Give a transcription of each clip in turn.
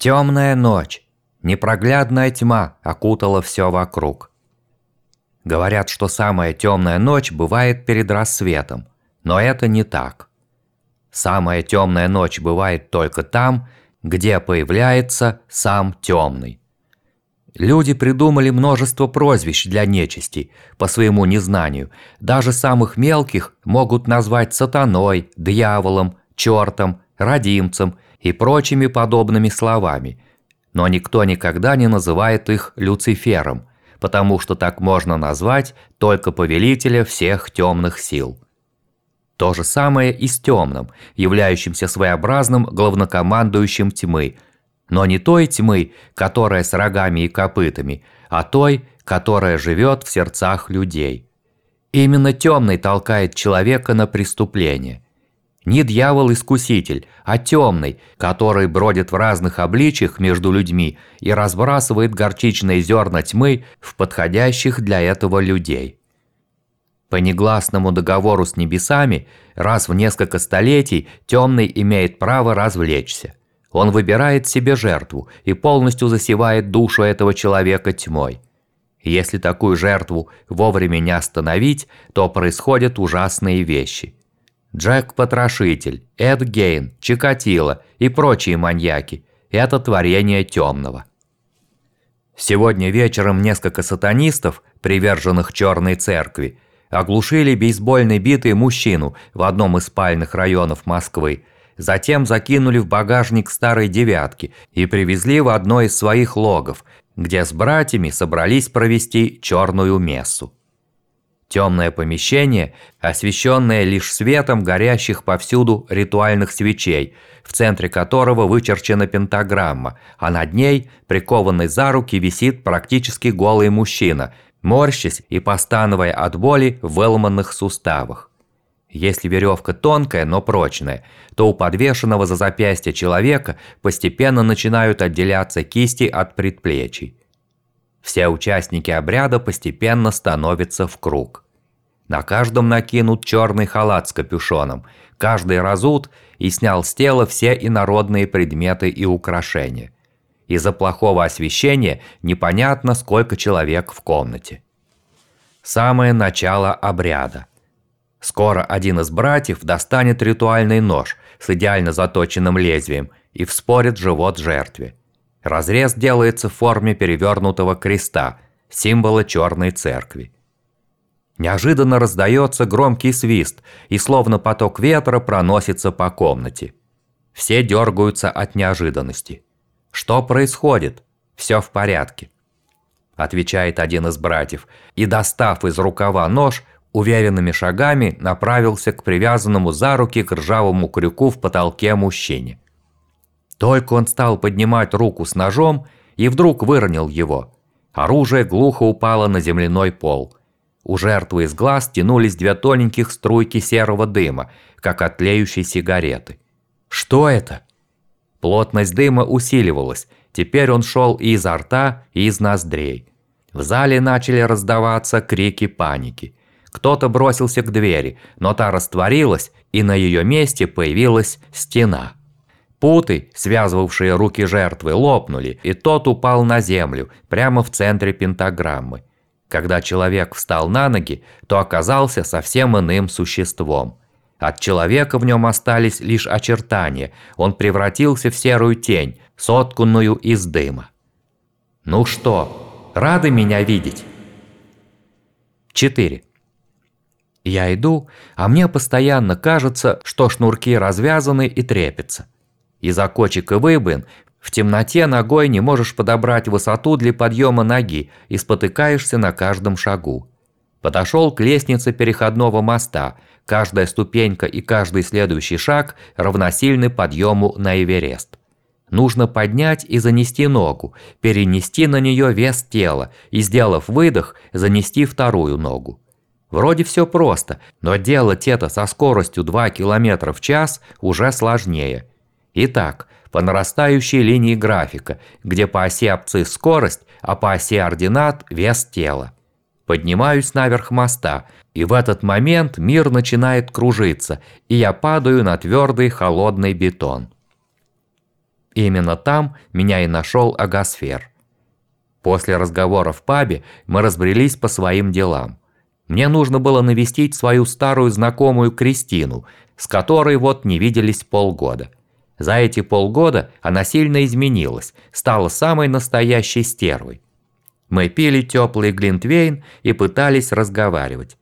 Темная ночь, непроглядная тьма окутала все вокруг. Говорят, что самая темная ночь бывает перед рассветом, но это не так. Самая темная ночь бывает только там, где появляется сам темный. Люди придумали множество прозвищ для нечисти по своему незнанию. Даже самых мелких могут назвать сатаной, дьяволом, чертом, родимцем и прочими подобными словами. Но никто никогда не называет их Люцифером, потому что так можно назвать только повелителя всех темных сил. То же самое и с темным, являющимся своеобразным главнокомандующим тьмы, но не той тьмы, которая с рогами и копытами, а той, которая живет в сердцах людей. Именно темный толкает человека на преступление. Не дьявол-искуситель, а темный, который бродит в разных обличиях между людьми и разбрасывает горчичные зерна тьмы в подходящих для этого людей. По негласному договору с небесами, раз в несколько столетий темный имеет право развлечься. Он выбирает себе жертву и полностью засевает душу этого человека тьмой. Если такую жертву вовремя не остановить, то происходят ужасные вещи. Джек-потрошитель, Эд Гейн, Чикатило и прочие маньяки – это творение темного. Сегодня вечером несколько сатанистов, приверженных черной церкви, оглушили бейсбольной битой мужчину в одном из спальных районов Москвы, затем закинули в багажник старой «девятки» и привезли в одно из своих логов, где с братьями собрались провести черную мессу. Темное помещение, освещенное лишь светом горящих повсюду ритуальных свечей, в центре которого вычерчена пентаграмма, а над ней, прикованный за руки, висит практически голый мужчина – морщась и постановая от боли в выломанных суставах. Если веревка тонкая, но прочная, то у подвешенного за запястье человека постепенно начинают отделяться кисти от предплечий. Все участники обряда постепенно становятся в круг. На каждом накинут черный халат с капюшоном, каждый разут и снял с тела все инородные предметы и украшения – из-за плохого освещения непонятно, сколько человек в комнате. Самое начало обряда. Скоро один из братьев достанет ритуальный нож с идеально заточенным лезвием и вспорит живот жертве. Разрез делается в форме перевернутого креста, символа черной церкви. Неожиданно раздается громкий свист, и словно поток ветра проносится по комнате. Все дергаются от неожиданности. «Что происходит? Все в порядке», – отвечает один из братьев, и, достав из рукава нож, уверенными шагами направился к привязанному за руки к ржавому крюку в потолке мужчине. Только он стал поднимать руку с ножом и вдруг выронил его. Оружие глухо упало на земляной пол. У жертвы из глаз тянулись две тоненьких струйки серого дыма, как от тлеющей сигареты. «Что это?» Плотность дыма усиливалась, теперь он шел и изо рта, и из ноздрей. В зале начали раздаваться крики паники. Кто-то бросился к двери, но та растворилась, и на ее месте появилась стена. Путы, связывавшие руки жертвы, лопнули, и тот упал на землю, прямо в центре пентаграммы. Когда человек встал на ноги, то оказался совсем иным существом. От человека в нем остались лишь очертания, он превратился в серую тень, сотканную из дыма. «Ну что, рады меня видеть?» 4. Я иду, а мне постоянно кажется, что шнурки развязаны и трепятся. Из-за кочек и выбоин в темноте ногой не можешь подобрать высоту для подъема ноги и спотыкаешься на каждом шагу. Подошел к лестнице переходного моста. Каждая ступенька и каждый следующий шаг равносильны подъему на Эверест. Нужно поднять и занести ногу, перенести на нее вес тела и, сделав выдох, занести вторую ногу. Вроде все просто, но делать это со скоростью 2 км в час уже сложнее. Итак, по нарастающей линии графика, где по оси абцисс скорость, а по оси ординат вес тела. Поднимаюсь наверх моста, и в этот момент мир начинает кружиться, и я падаю на твердый холодный бетон. Именно там меня и нашел Агасфер. После разговора в пабе мы разбрелись по своим делам. Мне нужно было навестить свою старую знакомую Кристину, с которой вот не виделись полгода. За эти полгода она сильно изменилась, стала самой настоящей стервой. Мы пили теплый глинтвейн и пытались разговаривать.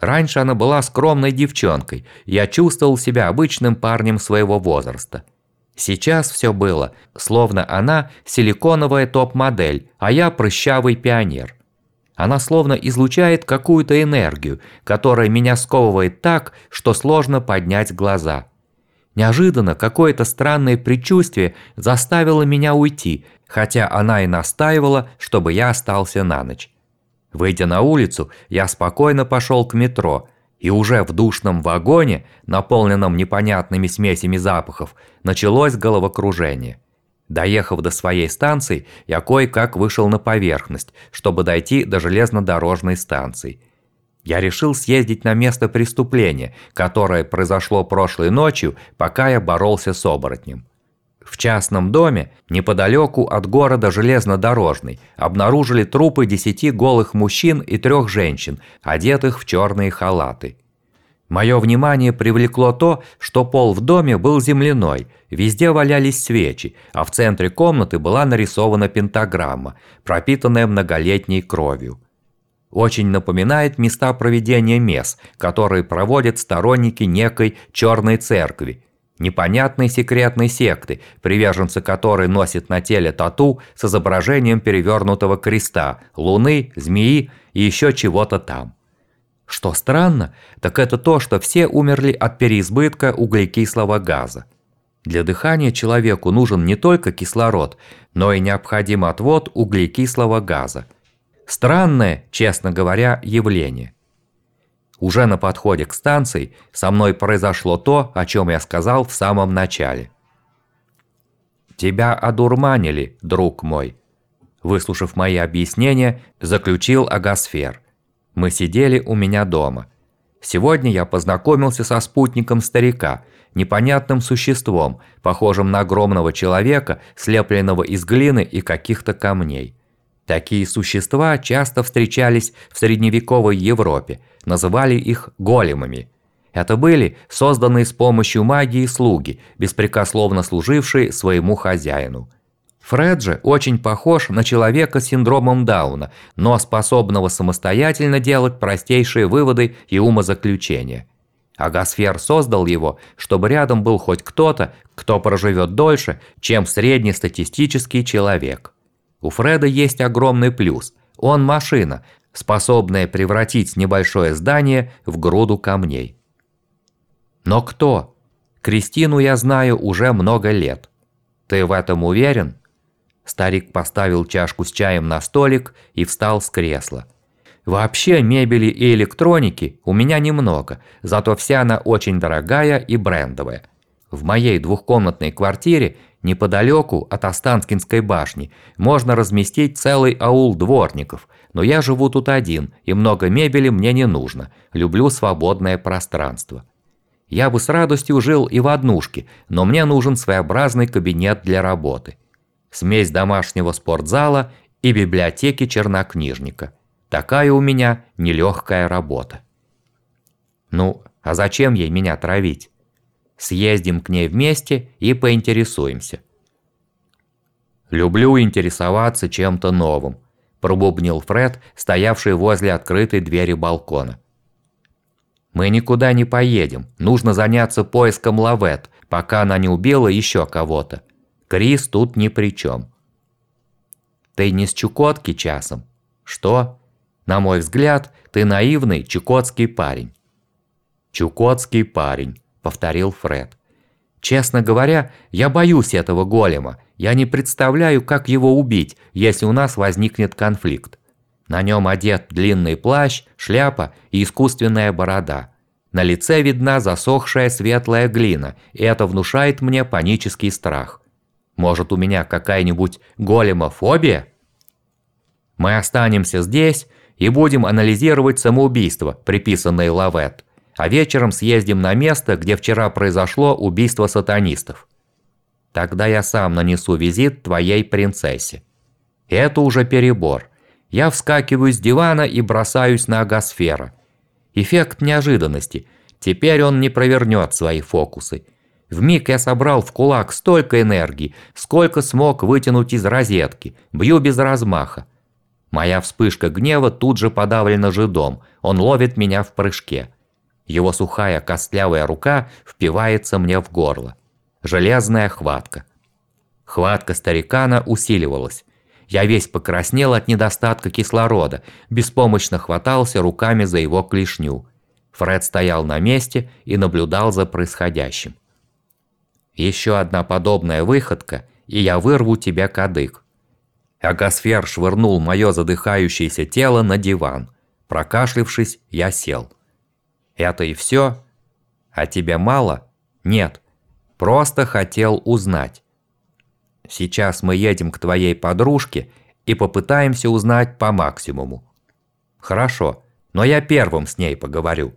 Раньше она была скромной девчонкой, я чувствовал себя обычным парнем своего возраста. Сейчас все было, словно она силиконовая топ-модель, а я прыщавый пионер. Она словно излучает какую-то энергию, которая меня сковывает так, что сложно поднять глаза. Неожиданно какое-то странное предчувствие заставило меня уйти, хотя она и настаивала, чтобы я остался на ночь. Выйдя на улицу, я спокойно пошел к метро, и уже в душном вагоне, наполненном непонятными смесями запахов, началось головокружение. Доехав до своей станции, я кое-как вышел на поверхность, чтобы дойти до железнодорожной станции. Я решил съездить на место преступления, которое произошло прошлой ночью, пока я боролся с оборотнем. В частном доме, неподалеку от города Железнодорожный, обнаружили трупы десяти голых мужчин и трех женщин, одетых в черные халаты. Мое внимание привлекло то, что пол в доме был земляной, везде валялись свечи, а в центре комнаты была нарисована пентаграмма, пропитанная многолетней кровью. Очень напоминает места проведения мес, которые проводят сторонники некой черной церкви, непонятной секретной секты, приверженцы которой носят на теле тату с изображением перевернутого креста, луны, змеи и еще чего-то там. Что странно, так это то, что все умерли от переизбытка углекислого газа. Для дыхания человеку нужен не только кислород, но и необходим отвод углекислого газа. Странное, честно говоря, явление. Уже на подходе к станции со мной произошло то, о чем я сказал в самом начале. «Тебя одурманили, друг мой», – выслушав мои объяснения, заключил Агасфер. «Мы сидели у меня дома. Сегодня я познакомился со спутником старика, непонятным существом, похожим на огромного человека, слепленного из глины и каких-то камней. Такие существа часто встречались в средневековой Европе, называли их големами. Это были созданные с помощью магии слуги, беспрекословно служившие своему хозяину. Фред же очень похож на человека с синдромом Дауна, но способного самостоятельно делать простейшие выводы и умозаключения. Агасфер создал его, чтобы рядом был хоть кто-то, кто проживет дольше, чем среднестатистический человек. У Фреда есть огромный плюс. Он машина, способная превратить небольшое здание в груду камней. Но кто? Кристину я знаю уже много лет. Ты в этом уверен? Старик поставил чашку с чаем на столик и встал с кресла. Вообще мебели и электроники у меня немного, зато вся она очень дорогая и брендовая. В моей двухкомнатной квартире Неподалеку от Останкинской башни можно разместить целый аул дворников, но я живу тут один, и много мебели мне не нужно, люблю свободное пространство. Я бы с радостью жил и в однушке, но мне нужен своеобразный кабинет для работы. Смесь домашнего спортзала и библиотеки чернокнижника. Такая у меня нелегкая работа. Ну, а зачем ей меня травить? Съездим к ней вместе и поинтересуемся. «Люблю интересоваться чем-то новым», – пробубнил Фред, стоявший возле открытой двери балкона. «Мы никуда не поедем, нужно заняться поиском Лавет, пока она не убила еще кого-то. Крис тут ни при чем». «Ты не с Чукотки часом?» «Что?» «На мой взгляд, ты наивный чукотский парень». «Чукотский парень», – повторил Фред. «Честно говоря, я боюсь этого голема. Я не представляю, как его убить, если у нас возникнет конфликт. На нем одет длинный плащ, шляпа и искусственная борода. На лице видна засохшая светлая глина, и это внушает мне панический страх. Может, у меня какая-нибудь големофобия? Мы останемся здесь и будем анализировать самоубийство, приписанное Лавет а вечером съездим на место, где вчера произошло убийство сатанистов. Тогда я сам нанесу визит твоей принцессе. Это уже перебор. Я вскакиваю с дивана и бросаюсь на агосфера. Эффект неожиданности. Теперь он не провернет свои фокусы. Вмиг я собрал в кулак столько энергии, сколько смог вытянуть из розетки. Бью без размаха. Моя вспышка гнева тут же подавлена жидом. Он ловит меня в прыжке. Его сухая костлявая рука впивается мне в горло. Железная хватка. Хватка старикана усиливалась. Я весь покраснел от недостатка кислорода, беспомощно хватался руками за его клешню. Фред стоял на месте и наблюдал за происходящим. «Еще одна подобная выходка, и я вырву тебя кадык». Агосфер швырнул мое задыхающееся тело на диван. Прокашлившись, я сел. «Это и все? А тебе мало?» «Нет. Просто хотел узнать. Сейчас мы едем к твоей подружке и попытаемся узнать по максимуму. Хорошо, но я первым с ней поговорю.